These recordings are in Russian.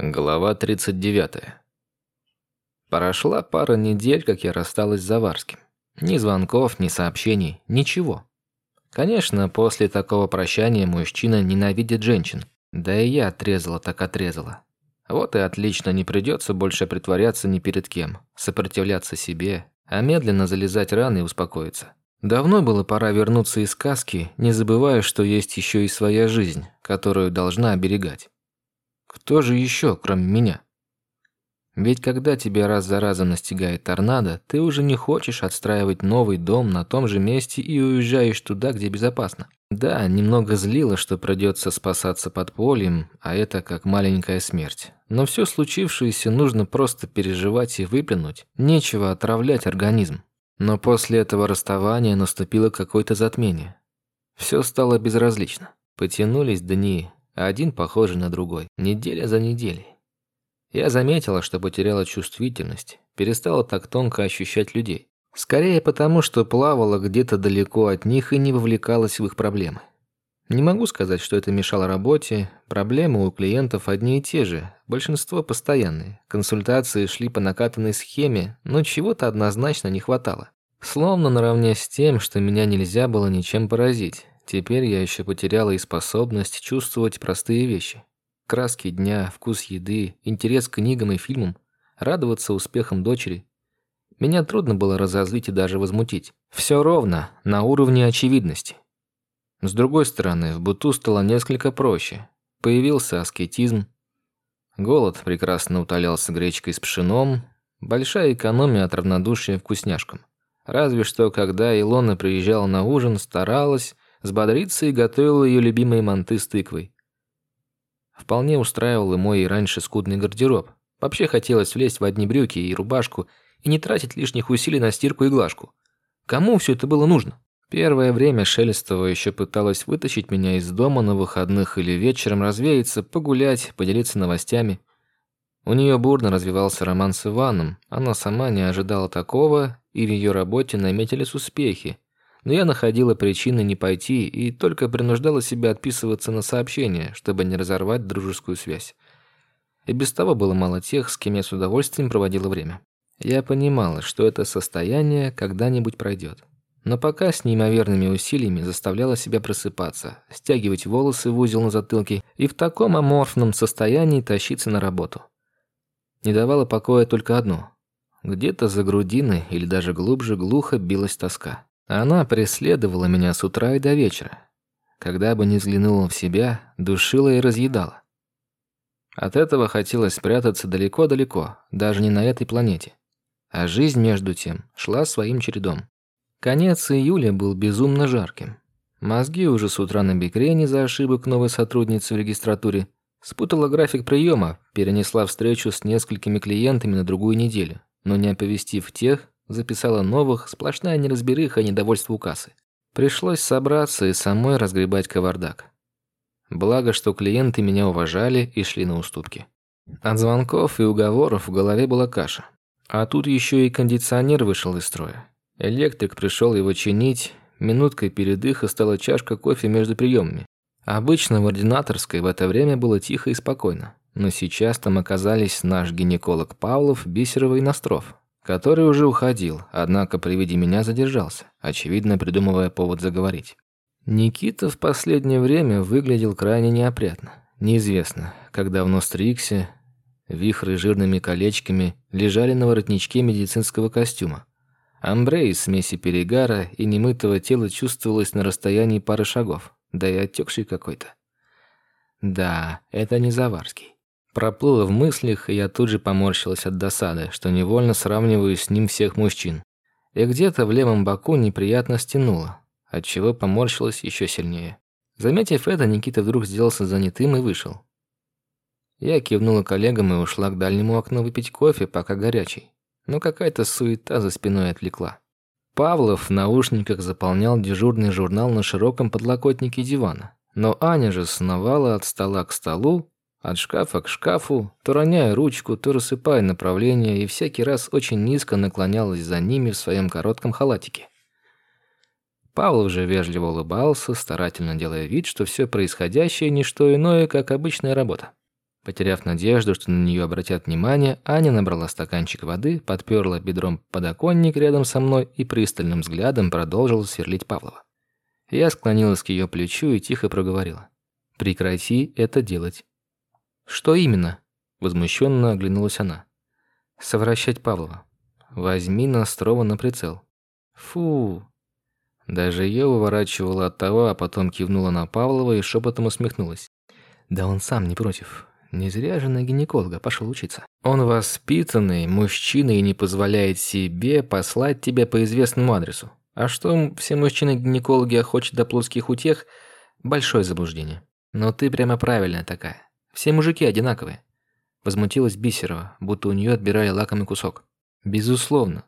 Глава 39. Прошла пара недель, как я рассталась с Заварским. Ни звонков, ни сообщений, ничего. Конечно, после такого прощания мужчина ненавидит женщин. Да и я отрезала так отрезала. Вот и отлично, не придется больше притворяться ни перед кем, сопротивляться себе, а медленно залезать раны и успокоиться. Давно было пора вернуться из сказки, не забывая, что есть еще и своя жизнь, которую должна оберегать. Кто же еще, кроме меня? Ведь когда тебя раз за разом настигает торнадо, ты уже не хочешь отстраивать новый дом на том же месте и уезжаешь туда, где безопасно. Да, немного злило, что придется спасаться под полем, а это как маленькая смерть. Но все случившееся нужно просто переживать и выплюнуть. Нечего отравлять организм. Но после этого расставания наступило какое-то затмение. Все стало безразлично. Потянулись дни, один похожий на другой, неделя за неделей. Я заметила, что потеряла чувствительность, перестала так тонко ощущать людей. Скорее потому, что плавала где-то далеко от них и не вовлекалась в их проблемы. Не могу сказать, что это мешало работе. Проблемы у клиентов одни и те же, большинство постоянные. Консультации шли по накатанной схеме, но чего-то однозначно не хватало. Словно наравне с тем, что меня нельзя было ничем поразить. Теперь я еще потеряла и способность чувствовать простые вещи. Краски дня, вкус еды, интерес к книгам и фильмам, радоваться успехам дочери. Меня трудно было разозлить и даже возмутить. Все ровно, на уровне очевидности. С другой стороны, в быту стало несколько проще. Появился аскетизм. Голод прекрасно утолялся гречкой с пшеном. Большая экономия от равнодушия вкусняшкам. Разве что, когда Илона приезжала на ужин, старалась взбодриться и готовила ее любимые манты с тыквой. Вполне устраивал и мой раньше скудный гардероб. Вообще хотелось влезть в одни брюки и рубашку и не тратить лишних усилий на стирку и глажку. Кому все это было нужно? Первое время Шелестова еще пыталась вытащить меня из дома на выходных или вечером развеяться, погулять, поделиться новостями. У нее бурно развивался роман с Иваном. Она сама не ожидала такого, и в ее работе наметились успехи но я находила причины не пойти и только принуждала себя отписываться на сообщения, чтобы не разорвать дружескую связь. И без того было мало тех, с кем я с удовольствием проводила время. Я понимала, что это состояние когда-нибудь пройдет. Но пока с неимоверными усилиями заставляла себя просыпаться, стягивать волосы в узел на затылке и в таком аморфном состоянии тащиться на работу. Не давало покоя только одно. Где-то за грудиной или даже глубже глухо билась тоска. Она преследовала меня с утра и до вечера. Когда бы ни взглянула в себя, душила и разъедала. От этого хотелось спрятаться далеко-далеко, даже не на этой планете. А жизнь, между тем, шла своим чередом. Конец июля был безумно жарким. Мозги уже с утра на бекрень за ошибок новой сотрудницы в регистратуре. Спутала график приема, перенесла встречу с несколькими клиентами на другую неделю, но не оповестив тех, Записала новых, сплошная неразбериха и недовольство у кассы. Пришлось собраться и самой разгребать кавардак. Благо, что клиенты меня уважали и шли на уступки. От звонков и уговоров в голове была каша. А тут еще и кондиционер вышел из строя. Электрик пришел его чинить, минуткой передыха стала чашка кофе между приемами. Обычно в ординаторской в это время было тихо и спокойно. Но сейчас там оказались наш гинеколог Павлов, Бисерова и Настров который уже уходил, однако при виде меня задержался, очевидно придумывая повод заговорить. Никита в последнее время выглядел крайне неопрятно. Неизвестно, как давно стригся, вихры жирными колечками лежали на воротничке медицинского костюма. Амбре из смеси перегара и немытого тела чувствовалось на расстоянии пары шагов, да и отекший какой-то. Да, это не Заварский. Проплыло в мыслях, и я тут же поморщилась от досады, что невольно сравниваю с ним всех мужчин. И где-то в левом боку неприятно стянуло, отчего поморщилась еще сильнее. Заметив это, Никита вдруг сделался занятым и вышел. Я кивнула коллегам и ушла к дальнему окну выпить кофе, пока горячий. Но какая-то суета за спиной отвлекла. Павлов в наушниках заполнял дежурный журнал на широком подлокотнике дивана. Но Аня же сновала от стола к столу, от шкафа к шкафу, то роняя ручку, то рассыпая направление, и всякий раз очень низко наклонялась за ними в своем коротком халатике. Павлов же вежливо улыбался, старательно делая вид, что все происходящее – не что иное, как обычная работа. Потеряв надежду, что на нее обратят внимание, Аня набрала стаканчик воды, подперла бедром подоконник рядом со мной и пристальным взглядом продолжила сверлить Павлова. Я склонилась к ее плечу и тихо проговорила. «Прекрати это делать». «Что именно?» – возмущенно оглянулась она. «Совращать Павлова. Возьми Настрова на прицел». «Фу!» Даже ее выворачивала от того, а потом кивнула на Павлова и шепотом усмехнулась. «Да он сам не против. Не зря же на гинеколога пошел учиться. Он воспитанный мужчина и не позволяет себе послать тебя по известному адресу. А что все мужчины-гинекологи охочут до плоских утех – большое заблуждение. Но ты прямо правильная такая. Все мужики одинаковые. Возмутилась Бисерова, будто у нее отбирали лакомый кусок. Безусловно.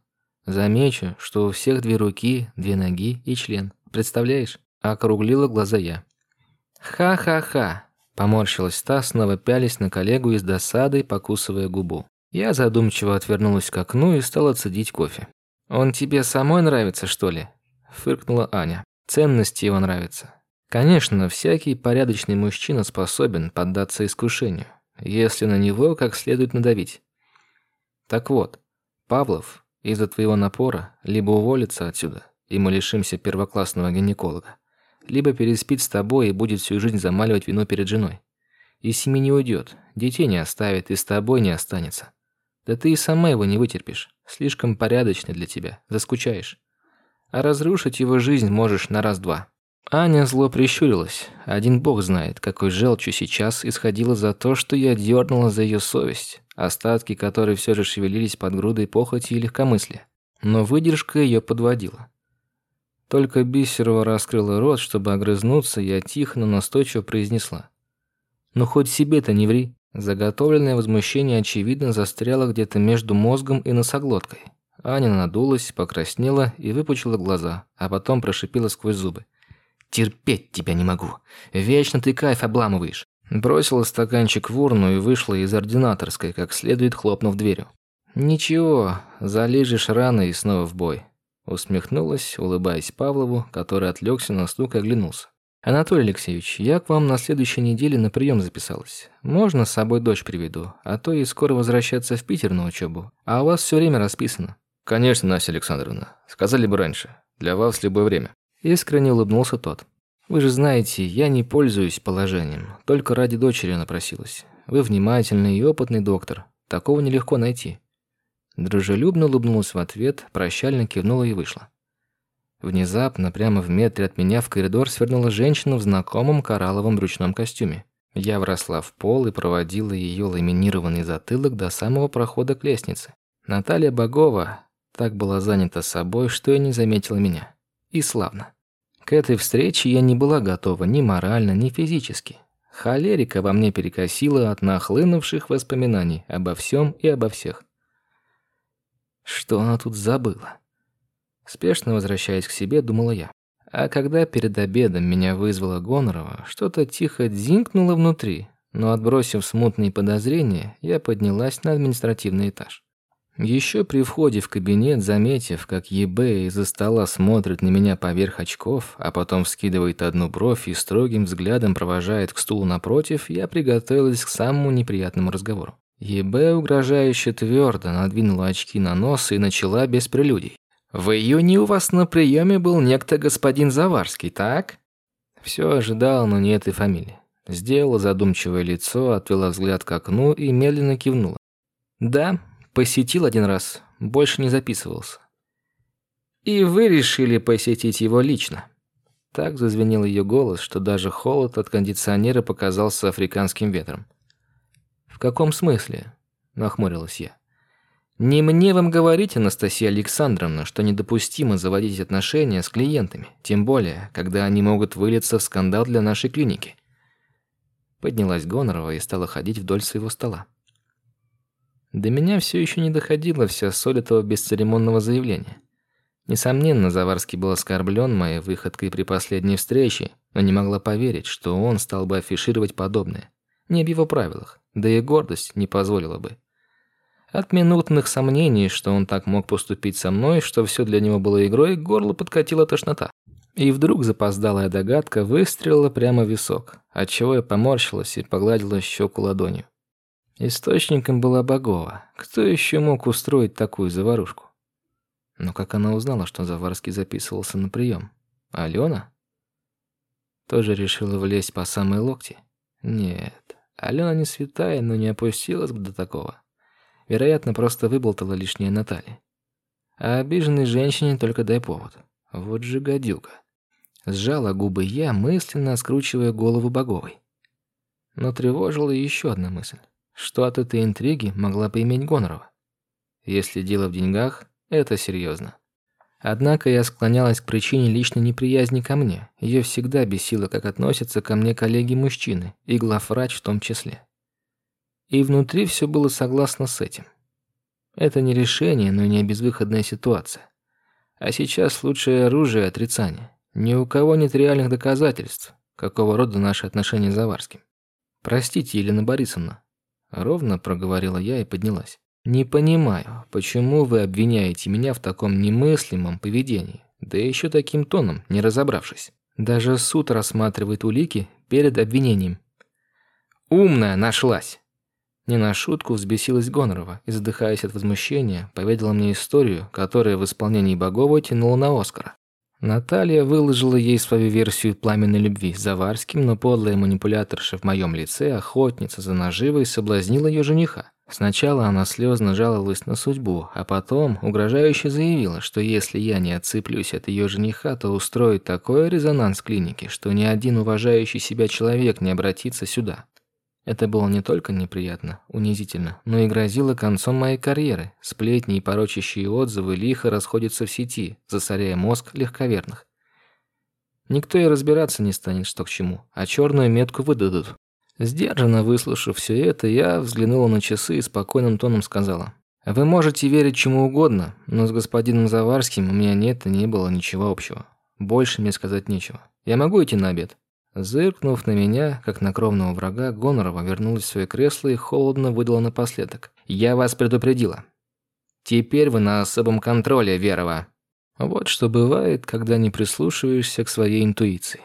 Замечу, что у всех две руки, две ноги и член. Представляешь? Округлила глаза я. Ха-ха-ха. Поморщилась та, снова пялись на коллегу и с досадой покусывая губу. Я задумчиво отвернулась к окну и стала цедить кофе. «Он тебе самой нравится, что ли?» – фыркнула Аня. «Ценности его нравятся. Конечно, всякий порядочный мужчина способен поддаться искушению, если на него как следует надавить. Так вот, Павлов из-за твоего напора либо уволится отсюда, и мы лишимся первоклассного гинеколога, либо переспит с тобой и будет всю жизнь замаливать вино перед женой. Из семьи не уйдет, детей не оставит и с тобой не останется. Да ты и сама его не вытерпишь, слишком порядочный для тебя, заскучаешь. А разрушить его жизнь можешь на раз-два. Аня зло прищурилась. Один бог знает, какой желчью сейчас исходила за то, что я дернула за ее совесть, остатки которой все же шевелились под грудой похоти и легкомыслия. Но выдержка ее подводила. Только Бисерова раскрыла рот, чтобы огрызнуться, я тихо, но настойчиво произнесла. «Ну хоть себе-то не ври». Заготовленное возмущение, очевидно, застряло где-то между мозгом и носоглоткой. Аня надулась, покраснела и выпучила глаза, а потом прошипела сквозь зубы. «Терпеть тебя не могу. Вечно ты кайф обламываешь». Бросила стаканчик в урну и вышла из ординаторской, как следует хлопнув дверью. «Ничего, залижешь рано и снова в бой. Усмехнулась, улыбаясь Павлову, который отвлекся на стук и оглянулся. «Анатолий Алексеевич, я к вам на следующей неделе на прием записалась. Можно с собой дочь приведу, а то и скоро возвращаться в Питер на учебу. А у вас все время расписано». «Конечно, Настя Александровна. Сказали бы раньше. Для вас любое время». Искренне улыбнулся тот. «Вы же знаете, я не пользуюсь положением. Только ради дочери напросилась. Вы внимательный и опытный доктор. Такого нелегко найти. Дружелюбно улыбнулась в ответ, прощально кивнула и вышла. Внезапно, прямо в метре от меня в коридор свернула женщина в знакомом коралловом ручном костюме. Я вросла в пол и проводила ее ламинированный затылок до самого прохода к лестнице. Наталья Богова так была занята собой, что и не заметила меня. И славно. К этой встрече я не была готова ни морально, ни физически. Холерика во мне перекосила от нахлынувших воспоминаний обо всем и обо всех. Что она тут забыла? Спешно возвращаясь к себе, думала я. А когда перед обедом меня вызвала Гонорова, что-то тихо дзинкнуло внутри, но отбросив смутные подозрения, я поднялась на административный этаж. Еще при входе в кабинет, заметив, как ЕБ из-за стола смотрит на меня поверх очков, а потом вскидывает одну бровь и строгим взглядом провожает к стулу напротив, я приготовилась к самому неприятному разговору. ЕБ угрожающе твердо надвинула очки на нос и начала без прелюдий. «В июне у вас на приеме был некто господин Заварский, так?» Все ожидал, но не этой фамилии. Сделала задумчивое лицо, отвела взгляд к окну и медленно кивнула. «Да, посетил один раз, больше не записывался». «И вы решили посетить его лично?» Так зазвенел ее голос, что даже холод от кондиционера показался африканским ветром каком смысле?» – нахмурилась я. «Не мне вам говорить, Анастасия Александровна, что недопустимо заводить отношения с клиентами, тем более, когда они могут вылиться в скандал для нашей клиники». Поднялась Гонорова и стала ходить вдоль своего стола. До меня все еще не доходила вся соль этого бесцеремонного заявления. Несомненно, Заварский был оскорблен моей выходкой при последней встрече, но не могла поверить, что он стал бы афишировать подобное. Не в его правилах да и гордость не позволила бы. От минутных сомнений, что он так мог поступить со мной, что все для него было игрой, горло подкатила тошнота. И вдруг запоздалая догадка выстрелила прямо в висок, отчего я поморщилась и погладила щеку ладонью. Источником была Богова. Кто еще мог устроить такую заварушку? Но как она узнала, что Заварский записывался на прием? Алена? Тоже решила влезть по самой локти? Нет, Алена не святая, но не опустилась бы до такого. Вероятно, просто выболтала лишнее Наталье. А обиженной женщине только дай повод. Вот же гадюка. Сжала губы я, мысленно скручивая голову Боговой. Но тревожила еще одна мысль. Что от этой интриги могла поиметь Гонорова? Если дело в деньгах, это серьезно. Однако я склонялась к причине личной неприязни ко мне. Ее всегда бесило, как относятся ко мне коллеги-мужчины, и главврач в том числе. И внутри все было согласно с этим. Это не решение, но и не безвыходная ситуация. А сейчас лучшее оружие – отрицание. Ни у кого нет реальных доказательств, какого рода наши отношения с Заварским. «Простите, Елена Борисовна», – ровно проговорила я и поднялась. Не понимаю, почему вы обвиняете меня в таком немыслимом поведении, да еще таким тоном, не разобравшись. Даже суд рассматривает улики перед обвинением. Умная нашлась. Не на шутку взбесилась Гонорова и, задыхаясь от возмущения, поведала мне историю, которая в исполнении Богова тянула на Оскара. Наталья выложила ей свою версию пламенной любви Заварским, но подлая манипуляторша в моем лице, охотница за наживой, соблазнила ее жениха. Сначала она слезно жаловалась на судьбу, а потом угрожающе заявила, что если я не отцеплюсь от ее жениха, то устроит такой резонанс в клинике, что ни один уважающий себя человек не обратится сюда. Это было не только неприятно, унизительно, но и грозило концом моей карьеры. Сплетни и порочащие отзывы лихо расходятся в сети, засоряя мозг легковерных. Никто и разбираться не станет, что к чему, а черную метку выдадут. Сдержанно выслушав все это, я взглянула на часы и спокойным тоном сказала. «Вы можете верить чему угодно, но с господином Заварским у меня нет и не было ничего общего. Больше мне сказать нечего. Я могу идти на обед?» Зыркнув на меня, как на кровного врага, Гонорова вернулась в свое кресло и холодно выдала напоследок. «Я вас предупредила. Теперь вы на особом контроле, Верова». Вот что бывает, когда не прислушиваешься к своей интуиции.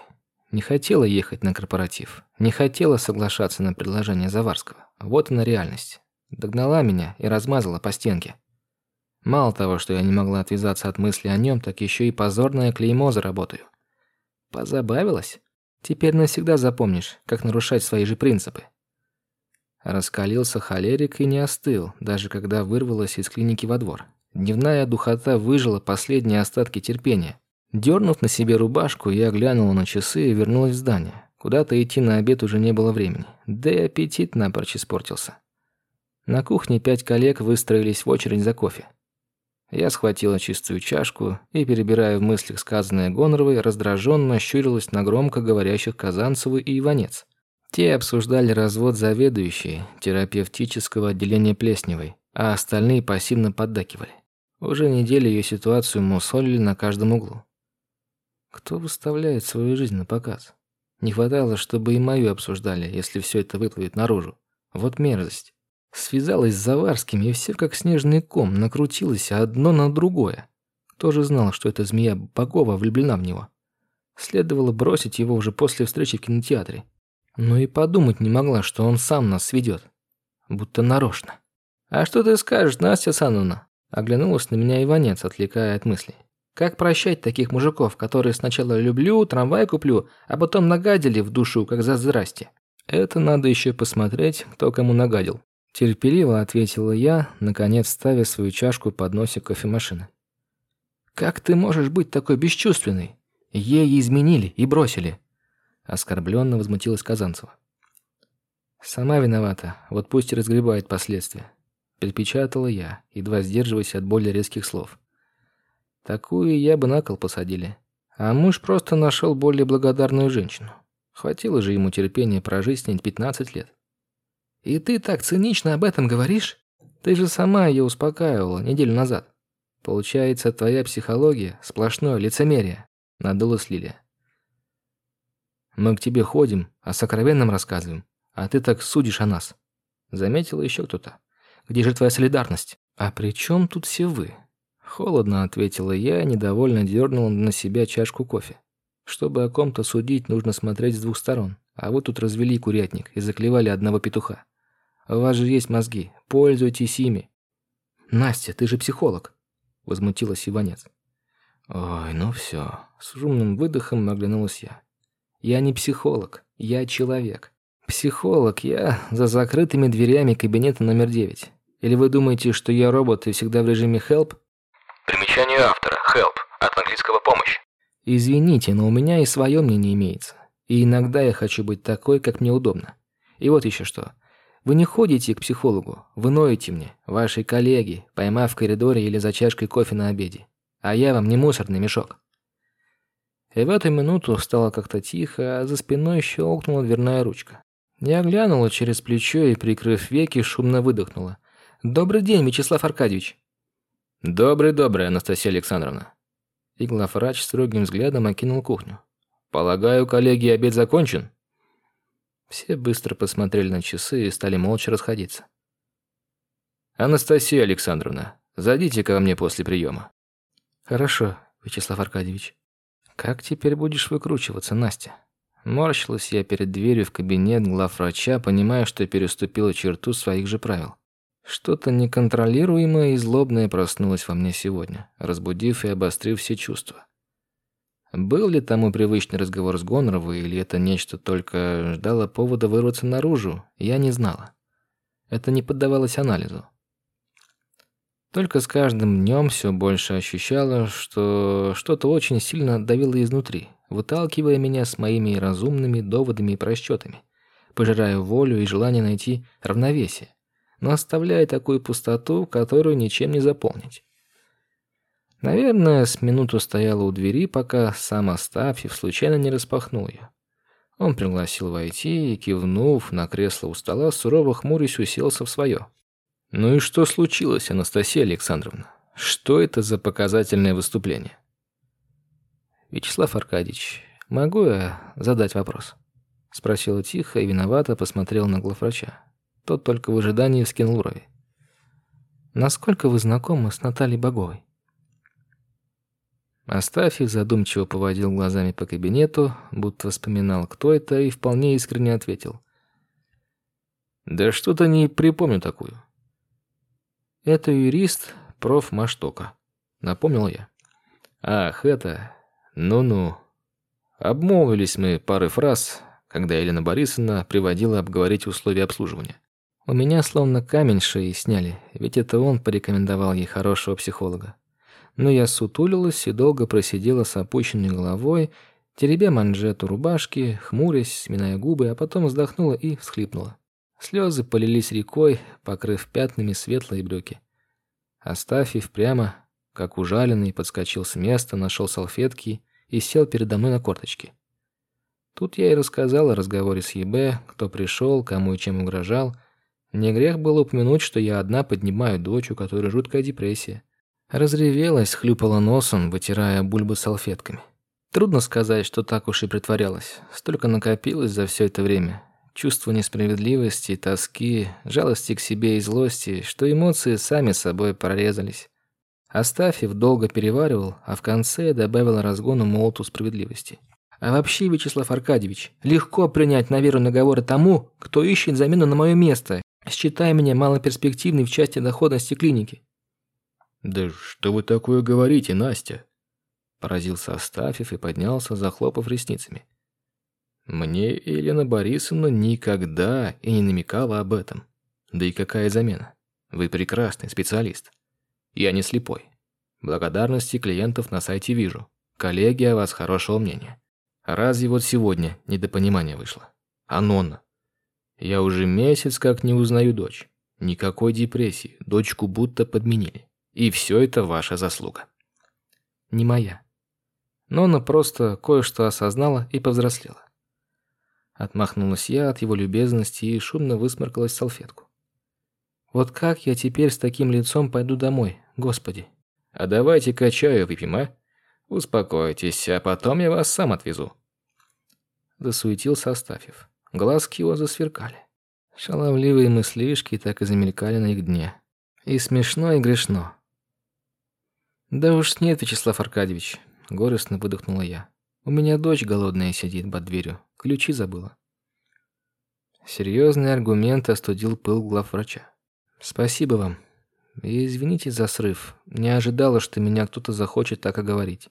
Не хотела ехать на корпоратив. Не хотела соглашаться на предложение Заварского. Вот она реальность. Догнала меня и размазала по стенке. Мало того, что я не могла отвязаться от мысли о нем, так еще и позорное клеймо заработаю. Позабавилась? Теперь навсегда запомнишь, как нарушать свои же принципы. Раскалился холерик и не остыл, даже когда вырвалась из клиники во двор. Дневная духота выжила последние остатки терпения. Дернув на себе рубашку, я глянула на часы и вернулась в здание. Куда-то идти на обед уже не было времени. Да и аппетит напрочь испортился. На кухне пять коллег выстроились в очередь за кофе. Я схватила чистую чашку и, перебирая в мыслях сказанное Гоноровой, раздраженно щурилась на громко говорящих Казанцеву и Иванец. Те обсуждали развод заведующей терапевтического отделения Плесневой, а остальные пассивно поддакивали. Уже неделю ее ситуацию мусолили на каждом углу. Кто выставляет свою жизнь на показ? Не хватало, чтобы и мою обсуждали, если все это выплывет наружу. Вот мерзость. Связалась с Заварским, и все как снежный ком накрутилось одно на другое. Кто же знал, что эта змея Богова влюблена в него? Следовало бросить его уже после встречи в кинотеатре. Но и подумать не могла, что он сам нас сведет. Будто нарочно. «А что ты скажешь, Настя Сановна?» Оглянулась на меня Иванец, отвлекая от мыслей. Как прощать таких мужиков, которые сначала люблю, трамвай куплю, а потом нагадили в душу, как за здрасте? Это надо еще посмотреть, кто кому нагадил. Терпеливо ответила я, наконец ставя свою чашку под носик кофемашины. «Как ты можешь быть такой бесчувственной? Ей изменили и бросили!» Оскорбленно возмутилась Казанцева. «Сама виновата, вот пусть и разгребает последствия», – перепечатала я, едва сдерживаясь от более резких слов. Такую я бы на кол посадили. А муж просто нашел более благодарную женщину. Хватило же ему терпения прожить с ней 15 лет. И ты так цинично об этом говоришь? Ты же сама ее успокаивала неделю назад. Получается, твоя психология – сплошное лицемерие. Надулась Лилия. Мы к тебе ходим, о сокровенном рассказываем, а ты так судишь о нас. Заметила еще кто-то. Где же твоя солидарность? А при чем тут все вы? Холодно ответила я недовольно дернула на себя чашку кофе. Чтобы о ком-то судить, нужно смотреть с двух сторон. А вот тут развели курятник и заклевали одного петуха. У вас же есть мозги. Пользуйтесь ими. Настя, ты же психолог. Возмутилась Иванец. Ой, ну все. С шумным выдохом оглянулась я. Я не психолог, я человек. Психолог я за закрытыми дверями кабинета номер девять. Или вы думаете, что я робот и всегда в режиме help? Примечание автора. Help. От английского помощь. Извините, но у меня и свое мнение имеется. И иногда я хочу быть такой, как мне удобно. И вот еще что. Вы не ходите к психологу, вы ноете мне, вашей коллеги, поймав в коридоре или за чашкой кофе на обеде. А я вам не мусорный мешок. И в эту минуту стало как-то тихо, а за спиной щелкнула дверная ручка. Я глянула через плечо и, прикрыв веки, шумно выдохнула. «Добрый день, Вячеслав Аркадьевич!» «Добрый-добрый, Анастасия Александровна!» И главврач строгим взглядом окинул кухню. «Полагаю, коллеги, обед закончен?» Все быстро посмотрели на часы и стали молча расходиться. «Анастасия Александровна, зайдите ко мне после приема». «Хорошо, Вячеслав Аркадьевич. Как теперь будешь выкручиваться, Настя?» Морщилась я перед дверью в кабинет главврача, понимая, что переступила черту своих же правил. Что-то неконтролируемое и злобное проснулось во мне сегодня, разбудив и обострив все чувства. Был ли тому привычный разговор с Гоноровой, или это нечто только ждало повода вырваться наружу, я не знала. Это не поддавалось анализу. Только с каждым днем все больше ощущала, что что-то очень сильно давило изнутри, выталкивая меня с моими разумными доводами и просчетами, пожирая волю и желание найти равновесие, но оставляя такую пустоту, которую ничем не заполнить. Наверное, с минуту стояла у двери, пока сам Остафьев случайно не распахнул ее. Он пригласил войти и, кивнув на кресло у стола, сурово хмурясь уселся в свое. «Ну и что случилось, Анастасия Александровна? Что это за показательное выступление?» «Вячеслав Аркадьевич, могу я задать вопрос?» Спросила тихо и виновато посмотрел на главврача. Тот только в ожидании вскинул брови. «Насколько вы знакомы с Натальей Боговой?» Астафьев задумчиво поводил глазами по кабинету, будто вспоминал, кто это, и вполне искренне ответил. «Да что-то не припомню такую». «Это юрист профмаштока», — напомнил я. «Ах, это... Ну-ну. Обмолвились мы парой фраз, когда Елена Борисовна приводила обговорить условия обслуживания. У меня словно камень шеи сняли, ведь это он порекомендовал ей хорошего психолога. Но я сутулилась и долго просидела с опущенной головой, теребя манжету рубашки, хмурясь, сминая губы, а потом вздохнула и всхлипнула. Слезы полились рекой, покрыв пятнами светлые брюки. Оставив прямо, как ужаленный, подскочил с места, нашел салфетки и сел передо мной на корточки. Тут я и рассказал о разговоре с ЕБ, кто пришел, кому и чем угрожал. Не грех было упомянуть, что я одна поднимаю дочь, у которой жуткая депрессия. Разревелась, хлюпала носом, вытирая бульбы салфетками. Трудно сказать, что так уж и притворялась. Столько накопилось за все это время. Чувство несправедливости, тоски, жалости к себе и злости, что эмоции сами собой прорезались. Оставив, долго переваривал, а в конце добавил разгону молоту справедливости. А вообще, Вячеслав Аркадьевич, легко принять на веру наговоры тому, кто ищет замену на мое место, считая меня малоперспективной в части доходности клиники. «Да что вы такое говорите, Настя?» Поразился Астафьев и поднялся, захлопав ресницами. «Мне Елена Борисовна никогда и не намекала об этом. Да и какая замена? Вы прекрасный специалист. Я не слепой. Благодарности клиентов на сайте вижу. Коллеги о вас хорошего мнения. Разве вот сегодня недопонимание вышло? А Нонна? Я уже месяц как не узнаю дочь. Никакой депрессии, дочку будто подменили. И все это ваша заслуга. Не моя. Нонна просто кое-что осознала и повзрослела. Отмахнулась я от его любезности и шумно высморкалась в салфетку. Вот как я теперь с таким лицом пойду домой, господи? А давайте-ка чаю выпьем, а? Успокойтесь, а потом я вас сам отвезу. Засуетился Астафьев. Глазки его засверкали. Шаловливые мыслишки так и замелькали на их дне. И смешно, и грешно. Да уж нет, Вячеслав Аркадьевич, горестно выдохнула я. У меня дочь голодная сидит под дверью, ключи забыла. Серьезный аргумент остудил пыл главврача. «Спасибо вам. И извините за срыв. Не ожидала, что меня кто-то захочет так оговорить.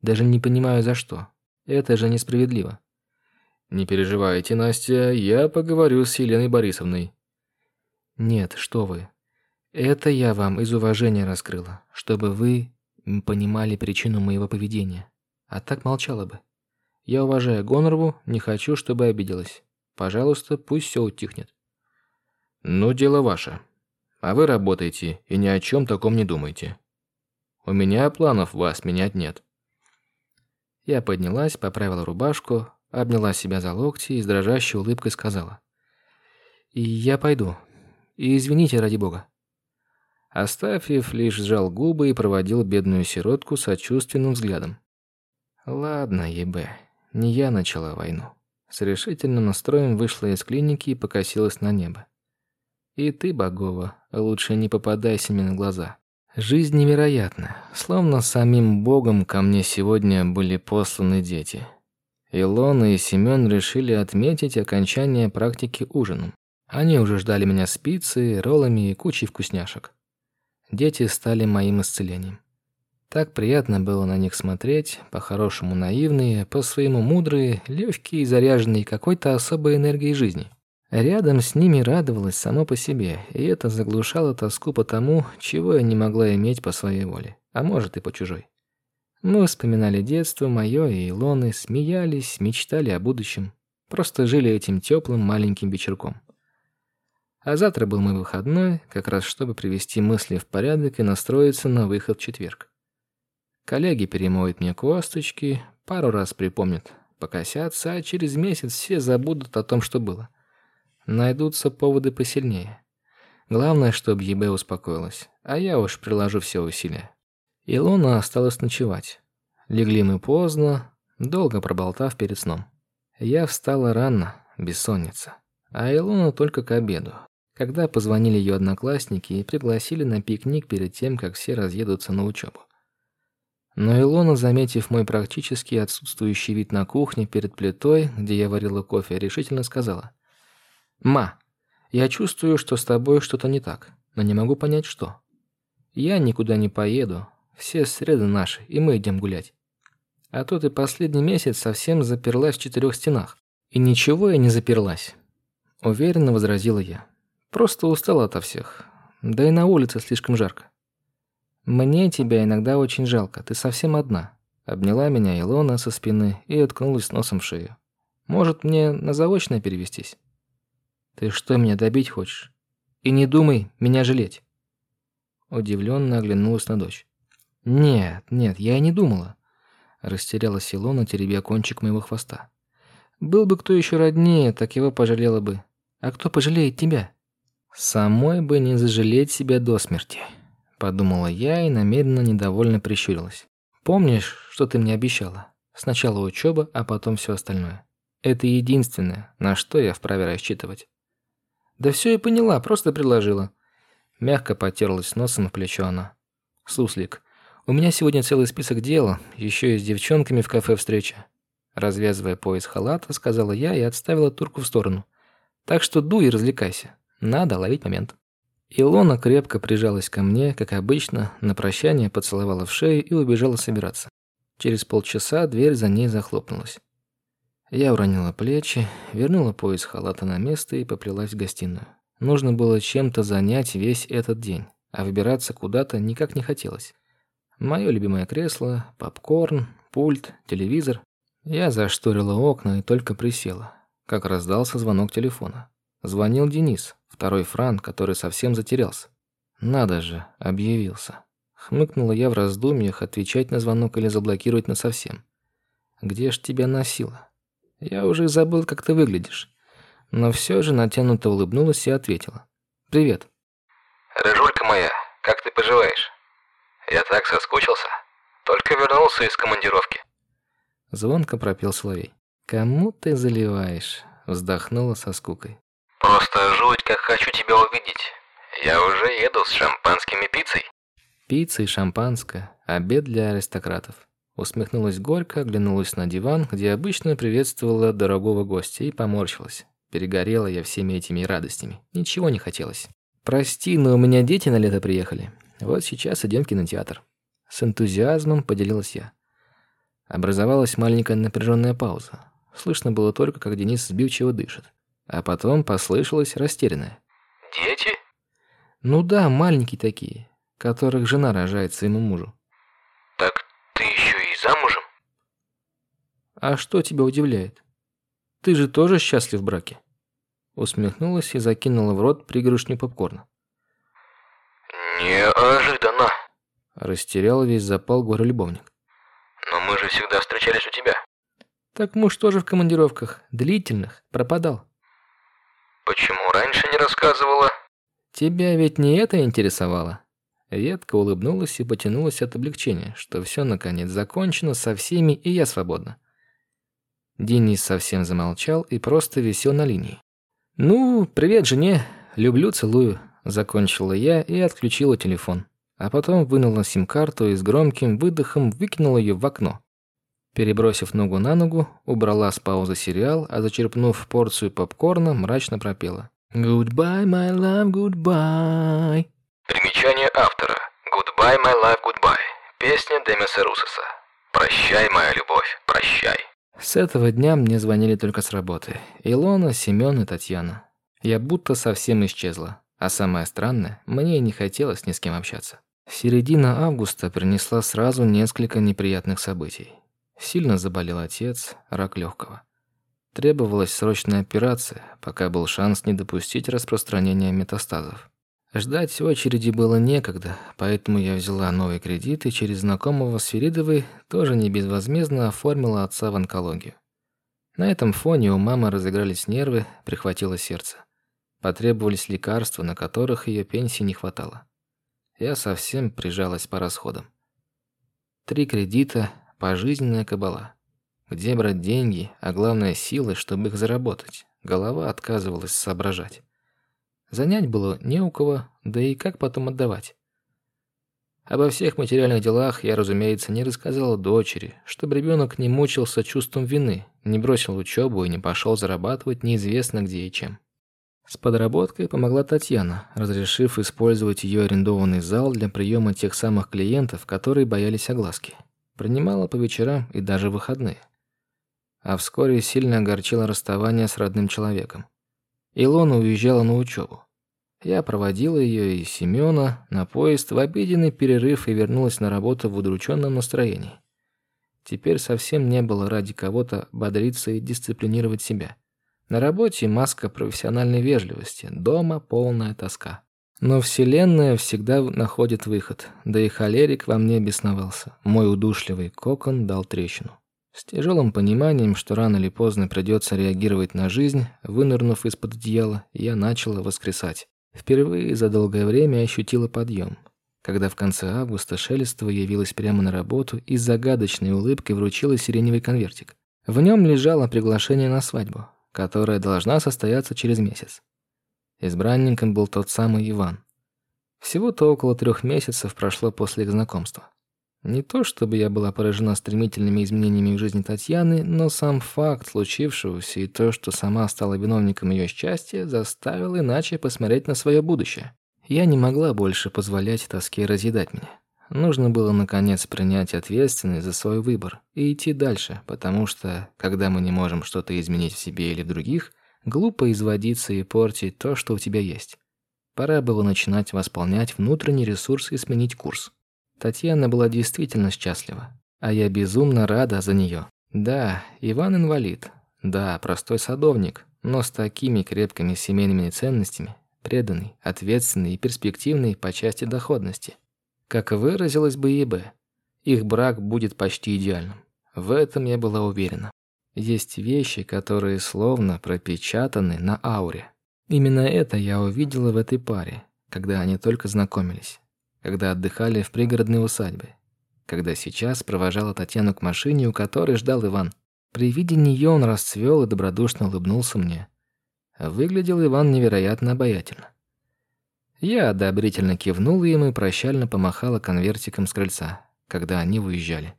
Даже не понимаю, за что. Это же несправедливо». «Не переживайте, Настя, я поговорю с Еленой Борисовной». «Нет, что вы. Это я вам из уважения раскрыла, чтобы вы понимали причину моего поведения. А так молчала бы. Я уважаю Гонорову, не хочу, чтобы обиделась. Пожалуйста, пусть все утихнет». «Ну, дело ваше. А вы работаете и ни о чем таком не думайте. У меня планов вас менять нет». Я поднялась, поправила рубашку, обняла себя за локти и с дрожащей улыбкой сказала. «И я пойду. И извините, ради бога». Астафьев лишь сжал губы и проводил бедную сиротку сочувственным взглядом. «Ладно, ебе, не я начала войну». С решительным настроем вышла из клиники и покосилась на небо. «И ты, Богова, лучше не попадайся мне на глаза. Жизнь невероятна, словно самим Богом ко мне сегодня были посланы дети». Илона и Семен решили отметить окончание практики ужином. Они уже ждали меня с пиццей, роллами и кучей вкусняшек. Дети стали моим исцелением. Так приятно было на них смотреть, по-хорошему наивные, по-своему мудрые, легкие и заряженные какой-то особой энергией жизни. Рядом с ними радовалась само по себе, и это заглушало тоску по тому, чего я не могла иметь по своей воле, а может и по чужой. Мы вспоминали детство мое и Илоны, смеялись, мечтали о будущем. Просто жили этим теплым маленьким вечерком. А завтра был мой выходной, как раз чтобы привести мысли в порядок и настроиться на выход в четверг. Коллеги перемоют мне косточки, пару раз припомнят, покосятся, а через месяц все забудут о том, что было. Найдутся поводы посильнее. Главное, чтобы ЕБ успокоилась, а я уж приложу все усилия. Илона осталась ночевать. Легли мы поздно, долго проболтав перед сном. Я встала рано, бессонница. А Илона только к обеду, когда позвонили ее одноклассники и пригласили на пикник перед тем, как все разъедутся на учебу. Но Илона, заметив мой практически отсутствующий вид на кухне перед плитой, где я варила кофе, решительно сказала. «Ма, я чувствую, что с тобой что-то не так, но не могу понять, что. Я никуда не поеду, все среды наши, и мы идем гулять. А то ты последний месяц совсем заперлась в четырех стенах. И ничего я не заперлась. Уверенно возразила я. Просто устала ото всех. Да и на улице слишком жарко. Мне тебя иногда очень жалко, ты совсем одна. Обняла меня Илона со спины и уткнулась носом в шею. Может, мне на заочное перевестись? Ты что, меня добить хочешь? И не думай меня жалеть. Удивленно оглянулась на дочь. «Нет, нет, я и не думала», — растерялась Илона, теребя кончик моего хвоста. «Был бы кто еще роднее, так его пожалела бы. А кто пожалеет тебя?» «Самой бы не зажалеть себя до смерти», — подумала я и намеренно недовольно прищурилась. «Помнишь, что ты мне обещала? Сначала учеба, а потом все остальное. Это единственное, на что я вправе рассчитывать». «Да все и поняла, просто предложила». Мягко потерлась носом в плечо она. «Суслик, у меня сегодня целый список дел, еще и с девчонками в кафе встреча. Развязывая пояс халата, сказала я и отставила турку в сторону. Так что дуй и развлекайся. Надо ловить момент. Илона крепко прижалась ко мне, как обычно, на прощание поцеловала в шею и убежала собираться. Через полчаса дверь за ней захлопнулась. Я уронила плечи, вернула пояс халата на место и поплелась в гостиную. Нужно было чем-то занять весь этот день, а выбираться куда-то никак не хотелось. Мое любимое кресло, попкорн, пульт, телевизор. Я зашторила окна и только присела, как раздался звонок телефона. Звонил Денис, второй фран, который совсем затерялся. Надо же, объявился. Хмыкнула я в раздумьях, отвечать на звонок или заблокировать на совсем. Где ж тебя носило? Я уже забыл, как ты выглядишь. Но все же натянуто улыбнулась и ответила. Привет. Рыжулька моя, как ты поживаешь? Я так соскучился. Только вернулся из командировки. Звонко пропел Соловей. «Кому ты заливаешь?» Вздохнула со скукой. «Просто хочу тебя увидеть. Я уже еду с шампанскими пиццей». Пицца и шампанское. Обед для аристократов. Усмехнулась горько, оглянулась на диван, где обычно приветствовала дорогого гостя и поморщилась. Перегорела я всеми этими радостями. Ничего не хотелось. «Прости, но у меня дети на лето приехали. Вот сейчас идем в кинотеатр». С энтузиазмом поделилась я. Образовалась маленькая напряженная пауза. Слышно было только, как Денис сбивчиво дышит. А потом послышалось растерянное. «Дети?» «Ну да, маленькие такие, которых жена рожает своему мужу». «Так ты еще и замужем?» «А что тебя удивляет? Ты же тоже счастлив в браке?» Усмехнулась и закинула в рот пригоршню попкорна. «Неожиданно!» Растерял весь запал горе-любовник. «Но мы же всегда встречались у тебя». «Так муж тоже в командировках, длительных, пропадал». «Почему раньше не рассказывала?» «Тебя ведь не это интересовало?» Редко улыбнулась и потянулась от облегчения, что все наконец закончено со всеми, и я свободна. Денис совсем замолчал и просто висел на линии. «Ну, привет жене, люблю, целую», – закончила я и отключила телефон. А потом вынула сим-карту и с громким выдохом выкинула ее в окно. Перебросив ногу на ногу, убрала с паузы сериал, а зачерпнув порцию попкорна, мрачно пропела. «Goodbye, my love, goodbye». Примечание автора. Goodbye, my love, goodbye. Песня Демиса Русоса. Прощай, моя любовь, прощай. С этого дня мне звонили только с работы. Илона, Семен и Татьяна. Я будто совсем исчезла. А самое странное, мне и не хотелось ни с кем общаться. Середина августа принесла сразу несколько неприятных событий. Сильно заболел отец, рак легкого. Требовалась срочная операция, пока был шанс не допустить распространения метастазов. Ждать очереди было некогда, поэтому я взяла новый кредит и через знакомого Свиридовой тоже не безвозмездно оформила отца в онкологию. На этом фоне у мамы разыгрались нервы, прихватило сердце. Потребовались лекарства, на которых ее пенсии не хватало. Я совсем прижалась по расходам. Три кредита, пожизненная кабала. Где брать деньги, а главное силы, чтобы их заработать? Голова отказывалась соображать. Занять было не у кого, да и как потом отдавать. Обо всех материальных делах я, разумеется, не рассказала дочери, чтобы ребенок не мучился чувством вины, не бросил учебу и не пошел зарабатывать неизвестно где и чем. С подработкой помогла Татьяна, разрешив использовать ее арендованный зал для приема тех самых клиентов, которые боялись огласки. Принимала по вечерам и даже выходные. А вскоре сильно огорчило расставание с родным человеком. Илона уезжала на учебу. Я проводила ее и Семена на поезд в обеденный перерыв и вернулась на работу в удрученном настроении. Теперь совсем не было ради кого-то бодриться и дисциплинировать себя. На работе маска профессиональной вежливости, дома полная тоска. Но Вселенная всегда находит выход, да и холерик во мне бесновался. Мой удушливый кокон дал трещину. С тяжелым пониманием, что рано или поздно придется реагировать на жизнь, вынырнув из-под одеяла, я начала воскресать. Впервые за долгое время ощутила подъем, когда в конце августа Шелестова явилась прямо на работу и с загадочной улыбкой вручила сиреневый конвертик. В нем лежало приглашение на свадьбу, которая должна состояться через месяц. Избранником был тот самый Иван. Всего-то около трех месяцев прошло после их знакомства. Не то чтобы я была поражена стремительными изменениями в жизни Татьяны, но сам факт случившегося и то, что сама стала виновником ее счастья, заставил иначе посмотреть на свое будущее. Я не могла больше позволять тоске разъедать меня. Нужно было наконец принять ответственность за свой выбор и идти дальше, потому что, когда мы не можем что-то изменить в себе или в других, глупо изводиться и портить то, что у тебя есть. Пора было начинать восполнять внутренний ресурс и сменить курс. Татьяна была действительно счастлива, а я безумно рада за нее. Да, Иван инвалид. Да, простой садовник, но с такими крепкими семейными ценностями, преданный, ответственный и перспективный по части доходности. Как выразилась бы ЕБ, их брак будет почти идеальным. В этом я была уверена. Есть вещи, которые словно пропечатаны на ауре. Именно это я увидела в этой паре, когда они только знакомились когда отдыхали в пригородной усадьбе, когда сейчас провожала Татьяну к машине, у которой ждал Иван. При виде нее он расцвел и добродушно улыбнулся мне. Выглядел Иван невероятно обаятельно. Я одобрительно кивнула ему и прощально помахала конвертиком с крыльца, когда они выезжали.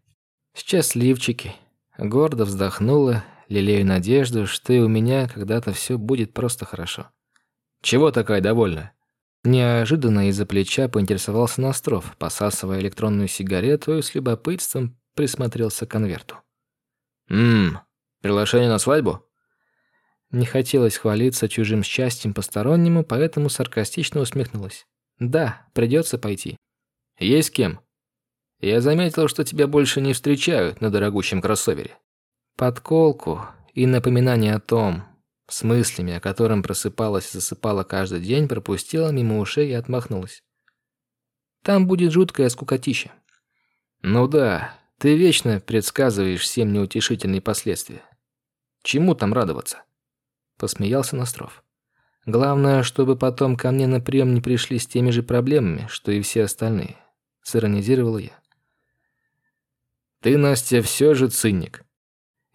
«Счастливчики!» Гордо вздохнула, лелею надежду, что и у меня когда-то все будет просто хорошо. Чего такая довольна? Неожиданно из-за плеча поинтересовался Настров, посасывая электронную сигарету и с любопытством присмотрелся к конверту. «Ммм, приглашение на свадьбу?» Не хотелось хвалиться чужим счастьем постороннему, поэтому саркастично усмехнулась. «Да, придется пойти». «Есть с кем?» «Я заметил, что тебя больше не встречают на дорогущем кроссовере». Подколку и напоминание о том, с мыслями, о котором просыпалась и засыпала каждый день, пропустила мимо ушей и отмахнулась. Там будет жуткая скукотища. Ну да, ты вечно предсказываешь всем неутешительные последствия. Чему там радоваться? Посмеялся Настров. Главное, чтобы потом ко мне на прием не пришли с теми же проблемами, что и все остальные. Сиронизировала я. Ты, Настя, все же циник.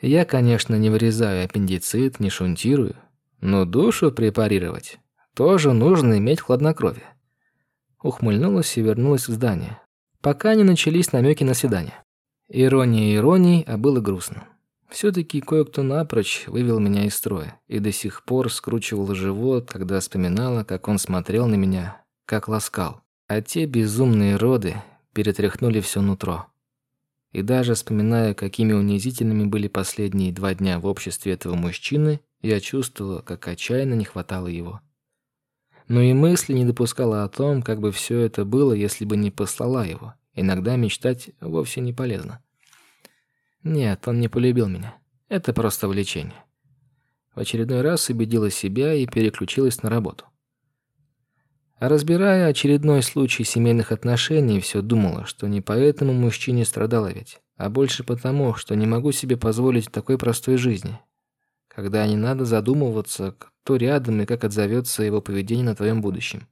Я, конечно, не вырезаю аппендицит, не шунтирую, но душу препарировать тоже нужно иметь хладнокровие. Ухмыльнулась и вернулась в здание, пока не начались намеки на свидание. Ирония иронией, а было грустно. Все-таки кое-кто напрочь вывел меня из строя и до сих пор скручивал живот, когда вспоминала, как он смотрел на меня, как ласкал. А те безумные роды перетряхнули все нутро. И даже вспоминая, какими унизительными были последние два дня в обществе этого мужчины, я чувствовала, как отчаянно не хватало его. Но и мысли не допускала о том, как бы все это было, если бы не послала его. Иногда мечтать вовсе не полезно. Нет, он не полюбил меня. Это просто влечение. В очередной раз убедила себя и переключилась на работу. Разбирая очередной случай семейных отношений, все думала, что не поэтому мужчине страдала ведь, а больше потому, что не могу себе позволить такой простой жизни. Когда не надо задумываться, кто рядом и как отзовется его поведение на твоем будущем.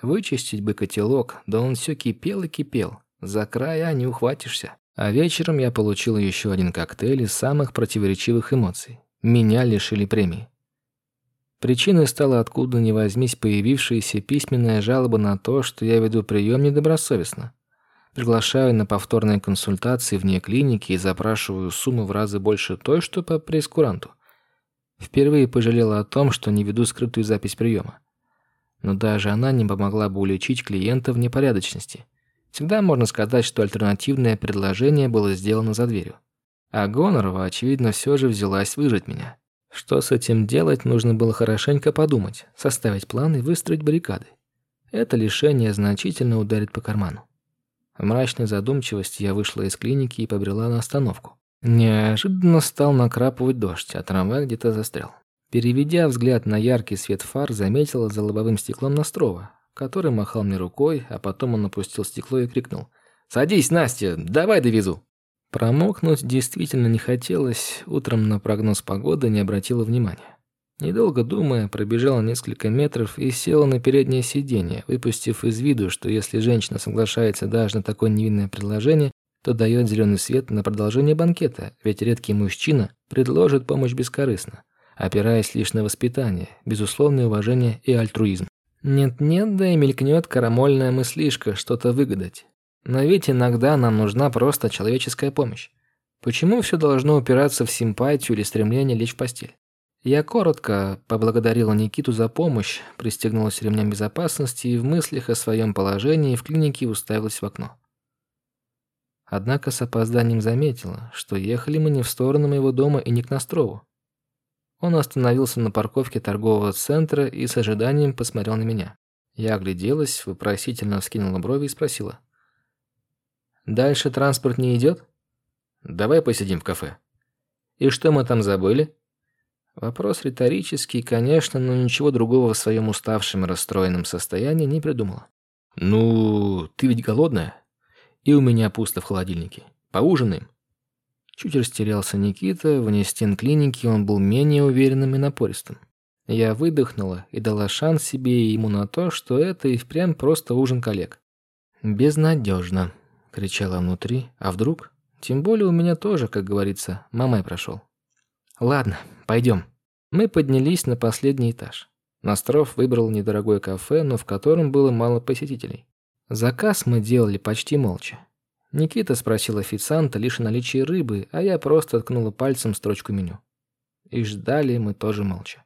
Вычистить бы котелок, да он все кипел и кипел. За края не ухватишься. А вечером я получил еще один коктейль из самых противоречивых эмоций. Меня лишили премии. Причиной стала откуда ни возьмись появившаяся письменная жалоба на то, что я веду прием недобросовестно. Приглашаю на повторные консультации вне клиники и запрашиваю сумму в разы больше той, что по прескуранту. Впервые пожалела о том, что не веду скрытую запись приема. Но даже она не помогла бы уличить клиента в непорядочности. Всегда можно сказать, что альтернативное предложение было сделано за дверью. А Гонорова, очевидно, все же взялась выжить меня. Что с этим делать, нужно было хорошенько подумать, составить план и выстроить баррикады. Это лишение значительно ударит по карману. В мрачной задумчивости я вышла из клиники и побрела на остановку. Неожиданно стал накрапывать дождь, а трамвай где-то застрял. Переведя взгляд на яркий свет фар, заметила за лобовым стеклом Настрова, который махал мне рукой, а потом он опустил стекло и крикнул. «Садись, Настя, давай довезу!» Промокнуть действительно не хотелось, утром на прогноз погоды не обратила внимания. Недолго думая, пробежала несколько метров и села на переднее сиденье, выпустив из виду, что если женщина соглашается даже на такое невинное предложение, то дает зеленый свет на продолжение банкета, ведь редкий мужчина предложит помощь бескорыстно, опираясь лишь на воспитание, безусловное уважение и альтруизм. Нет-нет, да и мелькнет карамольная мыслишка что-то выгадать. Но ведь иногда нам нужна просто человеческая помощь. Почему все должно упираться в симпатию или стремление лечь в постель? Я коротко поблагодарила Никиту за помощь, пристегнулась ремнем безопасности и в мыслях о своем положении в клинике уставилась в окно. Однако с опозданием заметила, что ехали мы не в сторону моего дома и не к Настрову. Он остановился на парковке торгового центра и с ожиданием посмотрел на меня. Я огляделась, вопросительно вскинула брови и спросила: Дальше транспорт не идет? Давай посидим в кафе. И что мы там забыли? Вопрос риторический, конечно, но ничего другого в своем уставшем и расстроенном состоянии не придумала. Ну, ты ведь голодная? И у меня пусто в холодильнике. Поужинаем? Чуть растерялся Никита, вне стен клиники он был менее уверенным и напористым. Я выдохнула и дала шанс себе и ему на то, что это и впрямь просто ужин коллег. Безнадежно кричала внутри. А вдруг? Тем более у меня тоже, как говорится, мамой прошел. Ладно, пойдем. Мы поднялись на последний этаж. Настров выбрал недорогое кафе, но в котором было мало посетителей. Заказ мы делали почти молча. Никита спросил официанта лишь о наличии рыбы, а я просто ткнула пальцем строчку меню. И ждали мы тоже молча.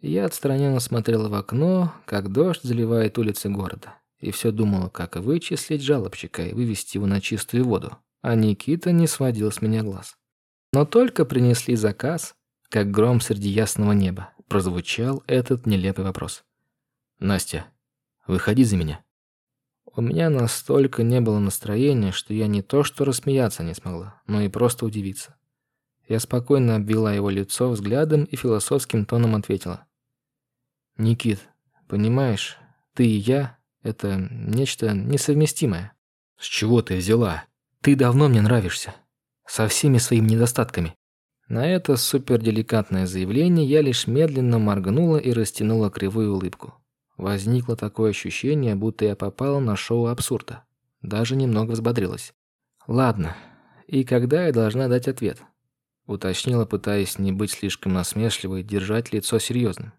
Я отстраненно смотрела в окно, как дождь заливает улицы города, и все думала, как вычислить жалобщика и вывести его на чистую воду. А Никита не сводил с меня глаз. Но только принесли заказ, как гром среди ясного неба, прозвучал этот нелепый вопрос. «Настя, выходи за меня». У меня настолько не было настроения, что я не то что рассмеяться не смогла, но и просто удивиться. Я спокойно обвела его лицо взглядом и философским тоном ответила. «Никит, понимаешь, ты и я — это нечто несовместимое». «С чего ты взяла?» «Ты давно мне нравишься. Со всеми своими недостатками». На это суперделикатное заявление я лишь медленно моргнула и растянула кривую улыбку. Возникло такое ощущение, будто я попала на шоу абсурда. Даже немного взбодрилась. «Ладно, и когда я должна дать ответ?» Уточнила, пытаясь не быть слишком насмешливой, держать лицо серьезным.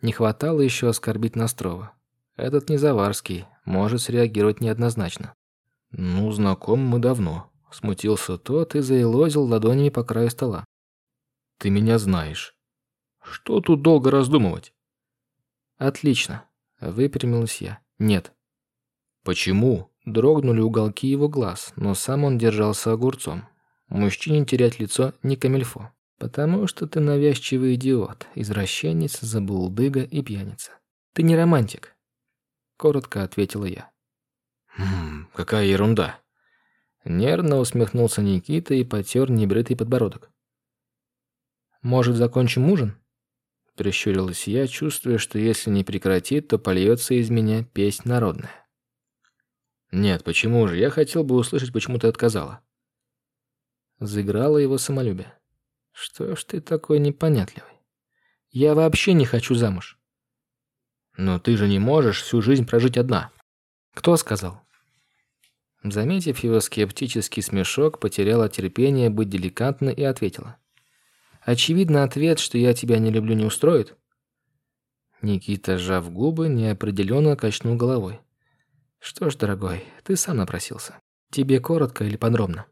Не хватало еще оскорбить Настрова. Этот не Заварский, может среагировать неоднозначно. «Ну, знаком мы давно», — смутился тот и заелозил ладонями по краю стола. «Ты меня знаешь. Что тут долго раздумывать?» «Отлично. Выпрямилась я. «Нет». «Почему?» Дрогнули уголки его глаз, но сам он держался огурцом. Мужчине терять лицо не камельфо. «Потому что ты навязчивый идиот, извращенец, забулдыга и пьяница. Ты не романтик», — коротко ответила я. «Хм, какая ерунда». Нервно усмехнулся Никита и потер небритый подбородок. «Может, закончим ужин?» Прищурилась я, чувствуя, что если не прекратит, то польется из меня песнь народная. «Нет, почему же? Я хотел бы услышать, почему ты отказала». Заиграло его самолюбие. «Что ж ты такой непонятливый? Я вообще не хочу замуж». «Но ты же не можешь всю жизнь прожить одна». «Кто сказал?» Заметив его скептический смешок, потеряла терпение быть деликатной и ответила. Очевидно, ответ, что я тебя не люблю, не устроит. Никита, сжав губы, неопределенно качнул головой. Что ж, дорогой, ты сам напросился. Тебе коротко или подробно?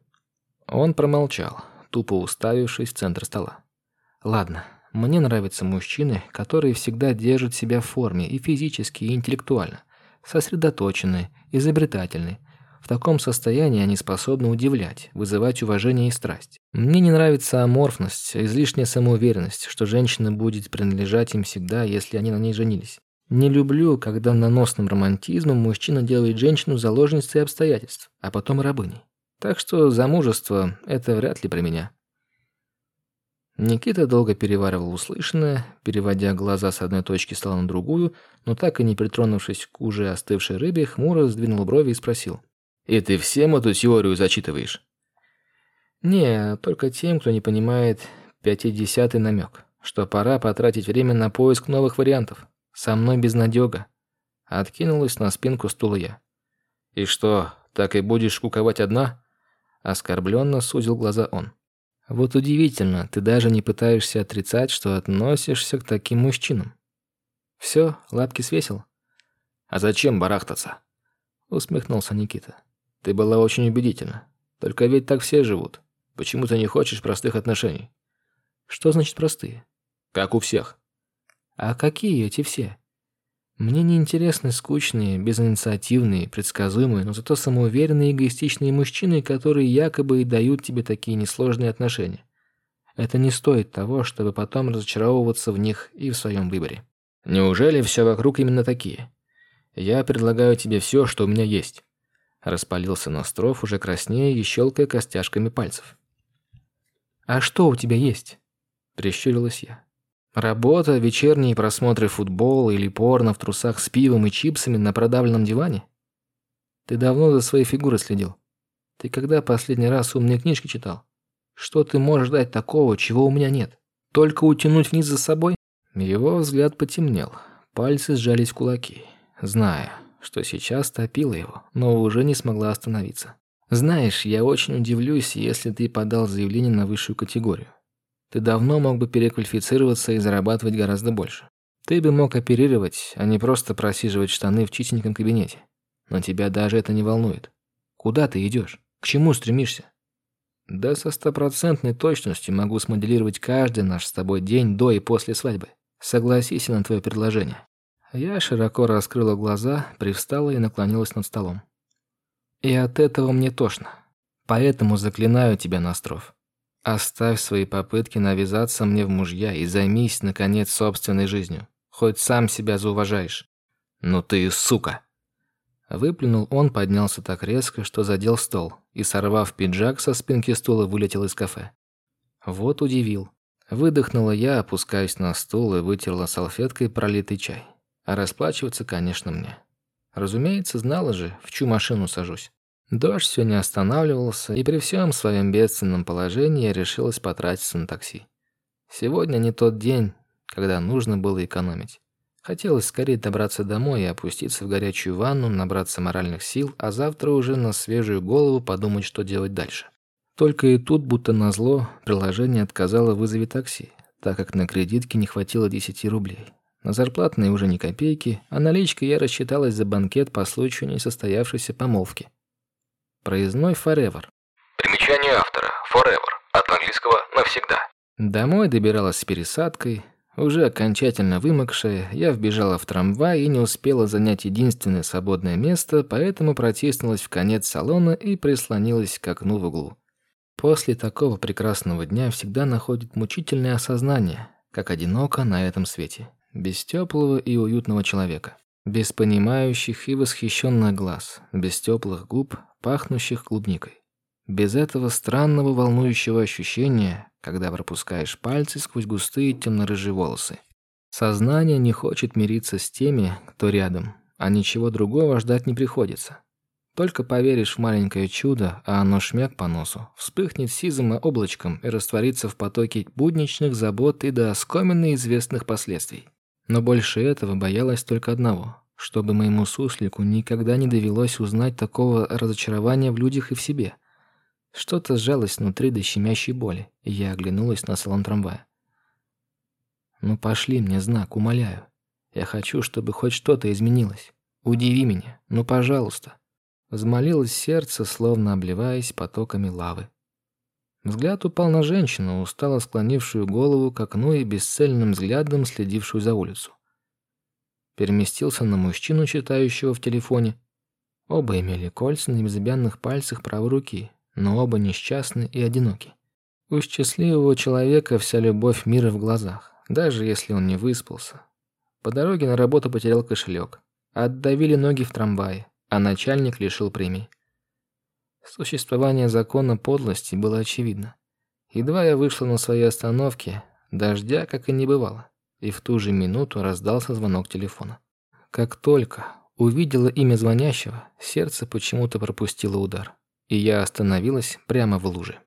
Он промолчал, тупо уставившись в центр стола. Ладно, мне нравятся мужчины, которые всегда держат себя в форме и физически, и интеллектуально, сосредоточенные, изобретательные, в таком состоянии они способны удивлять, вызывать уважение и страсть. Мне не нравится аморфность, излишняя самоуверенность, что женщина будет принадлежать им всегда, если они на ней женились. Не люблю, когда наносным романтизмом мужчина делает женщину заложницей обстоятельств, а потом рабыней. Так что замужество – это вряд ли про меня. Никита долго переваривал услышанное, переводя глаза с одной точки стола на другую, но так и не притронувшись к уже остывшей рыбе, хмуро сдвинул брови и спросил. И ты всем эту теорию зачитываешь? Не, только тем, кто не понимает пятидесятый намек, что пора потратить время на поиск новых вариантов. Со мной безнадега. Откинулась на спинку стула я. И что, так и будешь куковать одна? Оскорбленно сузил глаза он. Вот удивительно, ты даже не пытаешься отрицать, что относишься к таким мужчинам. Все, лапки свесил. А зачем барахтаться? Усмехнулся Никита. Ты была очень убедительна. Только ведь так все живут. Почему ты не хочешь простых отношений? Что значит простые? Как у всех. А какие эти все? Мне не интересны скучные, безинициативные, предсказуемые, но зато самоуверенные эгоистичные мужчины, которые якобы и дают тебе такие несложные отношения. Это не стоит того, чтобы потом разочаровываться в них и в своем выборе. Неужели все вокруг именно такие? Я предлагаю тебе все, что у меня есть. Распалился Ностров, уже краснее и щелкая костяшками пальцев. «А что у тебя есть?» Прищурилась я. «Работа, вечерние просмотры футбола или порно в трусах с пивом и чипсами на продавленном диване? Ты давно за своей фигурой следил? Ты когда последний раз умные книжки читал? Что ты можешь дать такого, чего у меня нет? Только утянуть вниз за собой?» Его взгляд потемнел, пальцы сжались в кулаки, зная, что сейчас топила его, но уже не смогла остановиться. «Знаешь, я очень удивлюсь, если ты подал заявление на высшую категорию. Ты давно мог бы переквалифицироваться и зарабатывать гораздо больше. Ты бы мог оперировать, а не просто просиживать штаны в чистеньком кабинете. Но тебя даже это не волнует. Куда ты идешь? К чему стремишься?» Да со стопроцентной точностью могу смоделировать каждый наш с тобой день до и после свадьбы. Согласись на твое предложение. Я широко раскрыла глаза, привстала и наклонилась над столом. И от этого мне тошно. Поэтому заклинаю тебя, Настров. Оставь свои попытки навязаться мне в мужья и займись, наконец, собственной жизнью. Хоть сам себя зауважаешь. Ну ты сука. Выплюнул он, поднялся так резко, что задел стол, и, сорвав пиджак со спинки стула, вылетел из кафе. Вот удивил. Выдохнула я, опускаясь на стул и вытерла салфеткой пролитый чай. А расплачиваться, конечно, мне. Разумеется, знала же, в чью машину сажусь. Дождь все не останавливался, и при всем своем бедственном положении я решилась потратиться на такси. Сегодня не тот день, когда нужно было экономить. Хотелось скорее добраться домой и опуститься в горячую ванну, набраться моральных сил, а завтра уже на свежую голову подумать, что делать дальше. Только и тут, будто назло, приложение отказало вызове такси, так как на кредитке не хватило 10 рублей. На зарплатные уже ни копейки, а наличкой я рассчиталась за банкет по случаю несостоявшейся помолвки. Проездной Forever. Примечание автора. Forever. От английского «навсегда». Домой добиралась с пересадкой. Уже окончательно вымокшая, я вбежала в трамвай и не успела занять единственное свободное место, поэтому протиснулась в конец салона и прислонилась к окну в углу. После такого прекрасного дня всегда находит мучительное осознание, как одиноко на этом свете без теплого и уютного человека, без понимающих и восхищенных глаз, без теплых губ, пахнущих клубникой, без этого странного волнующего ощущения, когда пропускаешь пальцы сквозь густые темно-рыжие волосы. Сознание не хочет мириться с теми, кто рядом, а ничего другого ждать не приходится. Только поверишь в маленькое чудо, а оно шмяк по носу, вспыхнет сизым облачком и растворится в потоке будничных забот и до оскоменно известных последствий. Но больше этого боялась только одного, чтобы моему суслику никогда не довелось узнать такого разочарования в людях и в себе. Что-то сжалось внутри до щемящей боли, и я оглянулась на салон трамвая. «Ну пошли мне знак, умоляю. Я хочу, чтобы хоть что-то изменилось. Удиви меня, ну пожалуйста». Взмолилось сердце, словно обливаясь потоками лавы. Взгляд упал на женщину, устало склонившую голову к окну и бесцельным взглядом следившую за улицу. Переместился на мужчину, читающего в телефоне. Оба имели кольца на безымянных пальцах правой руки, но оба несчастны и одиноки. У счастливого человека вся любовь мира в глазах, даже если он не выспался. По дороге на работу потерял кошелек. Отдавили ноги в трамвае, а начальник лишил премии. Существование закона подлости было очевидно. Едва я вышла на своей остановке, дождя как и не бывало, и в ту же минуту раздался звонок телефона. Как только увидела имя звонящего, сердце почему-то пропустило удар, и я остановилась прямо в луже.